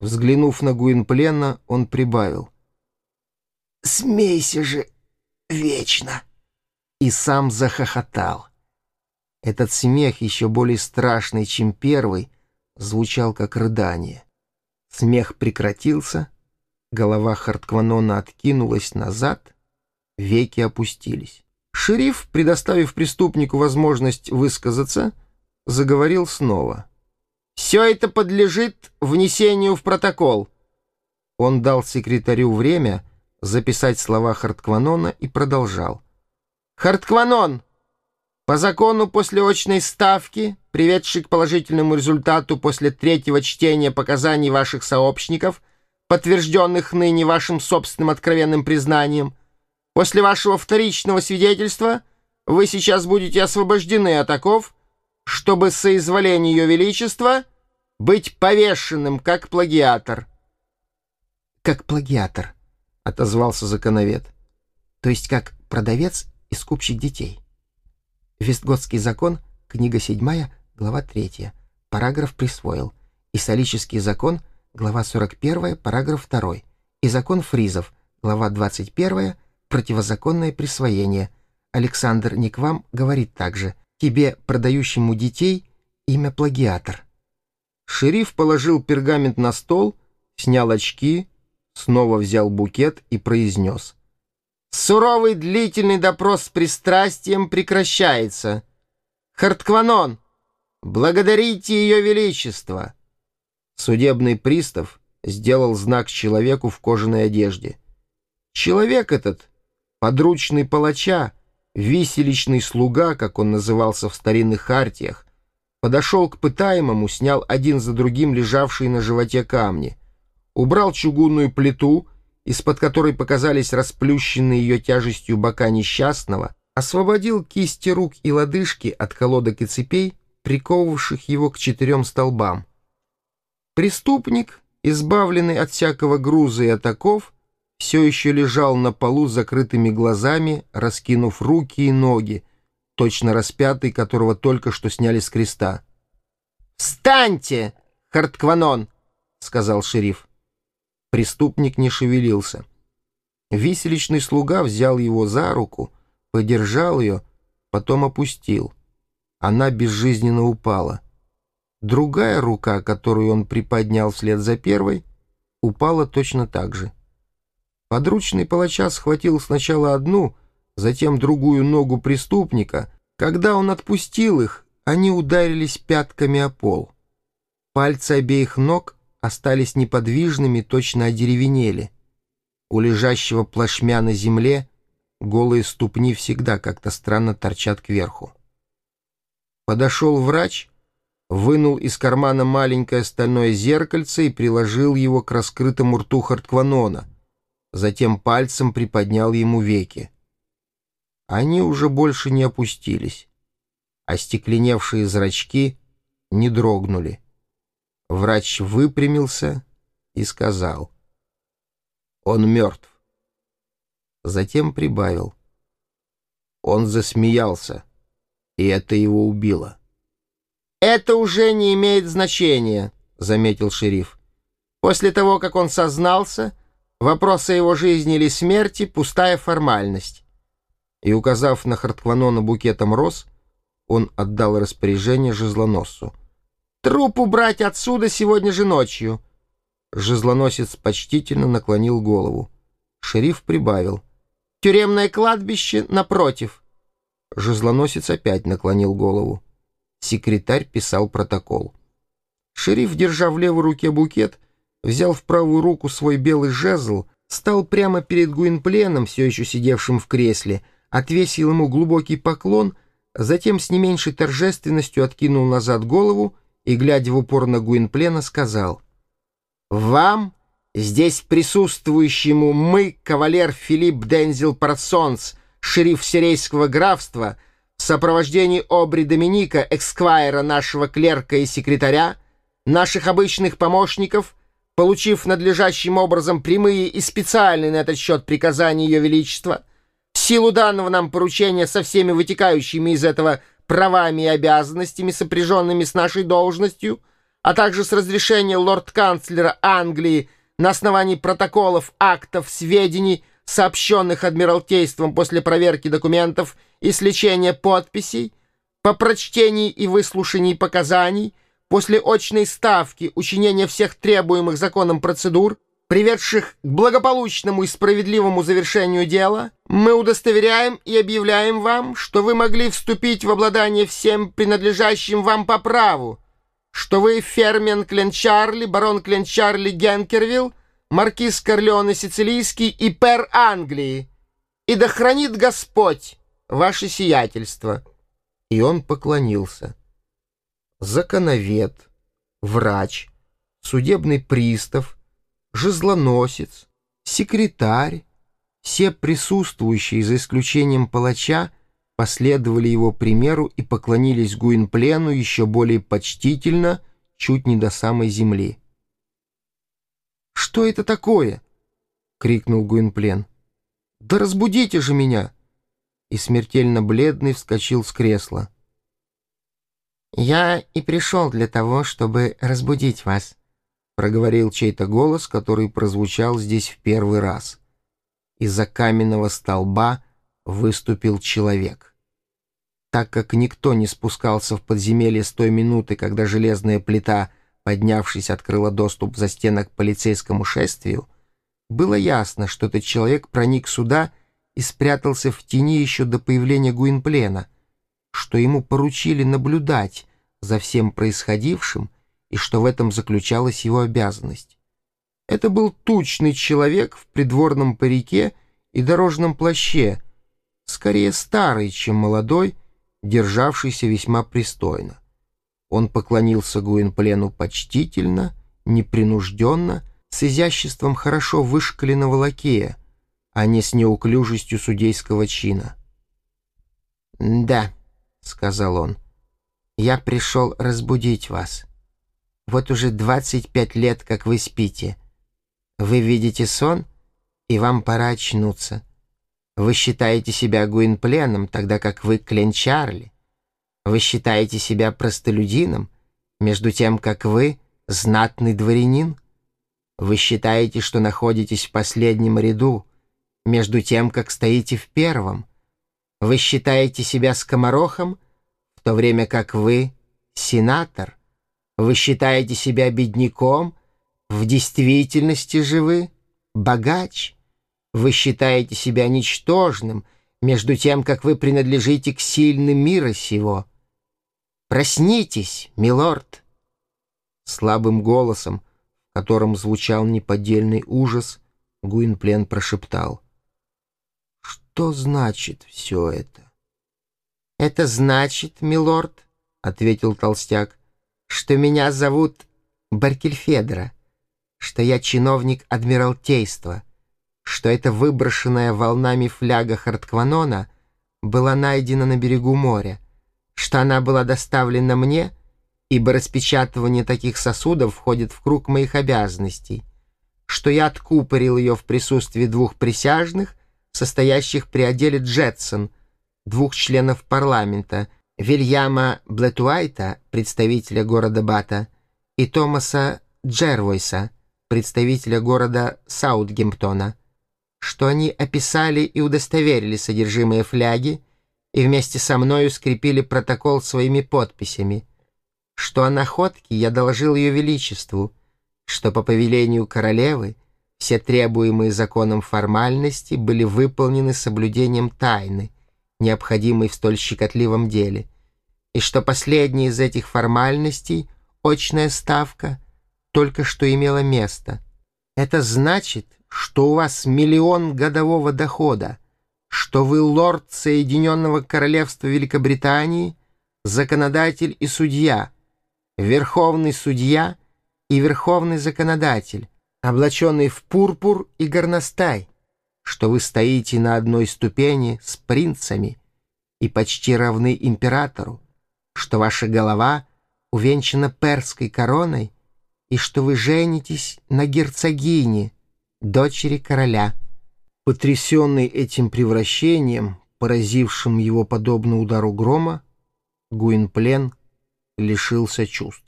Взглянув на Гуинплена, он прибавил. «Смейся же вечно!» И сам захохотал. Этот смех, еще более страшный, чем первый, звучал как рыдание. Смех прекратился, голова Харткванона откинулась назад, веки опустились. Шериф, предоставив преступнику возможность высказаться, заговорил снова. «Все это подлежит внесению в протокол». Он дал секретарю время записать слова Харткванона и продолжал. «Харткванон, по закону после очной ставки, приведшей к положительному результату после третьего чтения показаний ваших сообщников, подтвержденных ныне вашим собственным откровенным признанием, после вашего вторичного свидетельства вы сейчас будете освобождены от оков, чтобы соизволение Ее Величества быть повешенным, как плагиатор». «Как плагиатор», — отозвался законовед. «То есть как продавец и скупщик детей». Вестготский закон, книга 7, глава 3, параграф присвоил. Исалический закон, глава 41, параграф 2. И закон фризов, глава 21, противозаконное присвоение. Александр Никвам говорит также, тебе, продающему детей, имя плагиатор. Шериф положил пергамент на стол, снял очки, снова взял букет и произнес. Суровый длительный допрос с пристрастием прекращается. Харткванон, благодарите ее величество. Судебный пристав сделал знак человеку в кожаной одежде. Человек этот, подручный палача, виселичный слуга, как он назывался в старинных хартиях, подошел к пытаемому, снял один за другим лежавшие на животе камни, убрал чугунную плиту — из-под которой показались расплющенные ее тяжестью бока несчастного, освободил кисти рук и лодыжки от колодок и цепей, приковывавших его к четырем столбам. Преступник, избавленный от всякого груза и атаков, все еще лежал на полу с закрытыми глазами, раскинув руки и ноги, точно распятый, которого только что сняли с креста. «Встаньте, Харткванон!» — сказал шериф. Преступник не шевелился. Виселичный слуга взял его за руку, подержал ее, потом опустил. Она безжизненно упала. Другая рука, которую он приподнял вслед за первой, упала точно так же. Подручный палача схватил сначала одну, затем другую ногу преступника. Когда он отпустил их, они ударились пятками о пол. Пальцы обеих ног остались неподвижными, точно одеревенели. У лежащего плашмя на земле голые ступни всегда как-то странно торчат кверху. Подошел врач, вынул из кармана маленькое стальное зеркальце и приложил его к раскрытому рту Харткванона, затем пальцем приподнял ему веки. Они уже больше не опустились, а стекленевшие зрачки не дрогнули. Врач выпрямился и сказал. «Он мертв». Затем прибавил. Он засмеялся, и это его убило. «Это уже не имеет значения», — заметил шериф. «После того, как он сознался, вопрос о его жизни или смерти — пустая формальность». И, указав на Харткванона букетом роз, он отдал распоряжение жезлоносцу — Труп убрать отсюда сегодня же ночью. Жезлоносец почтительно наклонил голову. Шериф прибавил. Тюремное кладбище напротив. Жезлоносец опять наклонил голову. Секретарь писал протокол. Шериф, держа в левой руке букет, взял в правую руку свой белый жезл, стал прямо перед Гуинпленом, все еще сидевшим в кресле, отвесил ему глубокий поклон, затем с не меньшей торжественностью откинул назад голову и, глядя в упор на Гуинплена, сказал, «Вам, здесь присутствующему мы, кавалер Филипп Дензел Парсонс, шериф Сирейского графства, в сопровождении Обри Доминика, эксквайра нашего клерка и секретаря, наших обычных помощников, получив надлежащим образом прямые и специальные на этот счет приказания Ее Величества, в силу данного нам поручения со всеми вытекающими из этого правами и обязанностями, сопряженными с нашей должностью, а также с разрешения лорд-канцлера Англии на основании протоколов, актов, сведений, сообщенных Адмиралтейством после проверки документов и сличения подписей, по прочтении и выслушании показаний, после очной ставки учинения всех требуемых законом процедур, приведших к благополучному и справедливому завершению дела, мы удостоверяем и объявляем вам, что вы могли вступить в обладание всем принадлежащим вам по праву, что вы Фермен Кленчарли, барон Кленчарли Генкервилл, маркиз Корлеоне Сицилийский и пер Англии, и да хранит Господь ваше сиятельство». И он поклонился. Законовед, врач, судебный пристав, жезлоносец, секретарь, все присутствующие, за исключением палача, последовали его примеру и поклонились Гуинплену еще более почтительно, чуть не до самой земли. «Что это такое?» — крикнул Гуинплен. «Да разбудите же меня!» И смертельно бледный вскочил с кресла. «Я и пришел для того, чтобы разбудить вас», — проговорил чей-то голос, который прозвучал здесь в первый раз. Из-за каменного столба выступил человек. Так как никто не спускался в подземелье с той минуты, когда железная плита, поднявшись, открыла доступ за стенок к полицейскому шествию, было ясно, что этот человек проник сюда и спрятался в тени еще до появления Гуинплена, что ему поручили наблюдать за всем происходившим и что в этом заключалась его обязанность. Это был тучный человек в придворном парике и дорожном плаще, скорее старый, чем молодой, державшийся весьма пристойно. Он поклонился Гуинплену почтительно, непринужденно, с изяществом хорошо вышкаленного лакея, а не с неуклюжестью судейского чина. «Да», — сказал он, — «я пришел разбудить вас. Вот уже двадцать пять лет, как вы спите. Вы видите сон, и вам пора очнуться. Вы считаете себя Гуинпленом, тогда как вы Кленчарли. Вы считаете себя простолюдином, между тем, как вы знатный дворянин. Вы считаете, что находитесь в последнем ряду, между тем, как стоите в первом. Вы считаете себя скоморохом, в то время как вы сенатор. Вы считаете себя бедняком, в действительности же вы богач. Вы считаете себя ничтожным, между тем, как вы принадлежите к сильным мира сего. Проснитесь, милорд!» Слабым голосом, в котором звучал неподдельный ужас, Гуинплен прошептал. «Что значит все это?» «Это значит, милорд, — ответил толстяк, — что меня зовут Баркельфедра, что я чиновник Адмиралтейства» что эта выброшенная волнами фляга Харткванона была найдена на берегу моря, что она была доставлена мне, ибо распечатывание таких сосудов входит в круг моих обязанностей, что я откупорил ее в присутствии двух присяжных, состоящих при отделе Джетсон, двух членов парламента, Вильяма Блетуайта, представителя города Бата, и Томаса Джервойса, представителя города Саутгемптона что они описали и удостоверили содержимое фляги и вместе со мною скрепили протокол своими подписями, что о находке я доложил ее величеству, что по повелению королевы все требуемые законом формальности были выполнены соблюдением тайны, необходимой в столь щекотливом деле, и что последняя из этих формальностей, очная ставка, только что имела место. Это значит, что у вас миллион годового дохода, что вы лорд Соединенного Королевства Великобритании, законодатель и судья, верховный судья и верховный законодатель, облаченный в пурпур и горностай, что вы стоите на одной ступени с принцами и почти равны императору, что ваша голова увенчана перской короной и что вы женитесь на герцогине — дочери короля. Потрясенный этим превращением, поразившим его подобно удару грома, Гуинплен лишился чувств.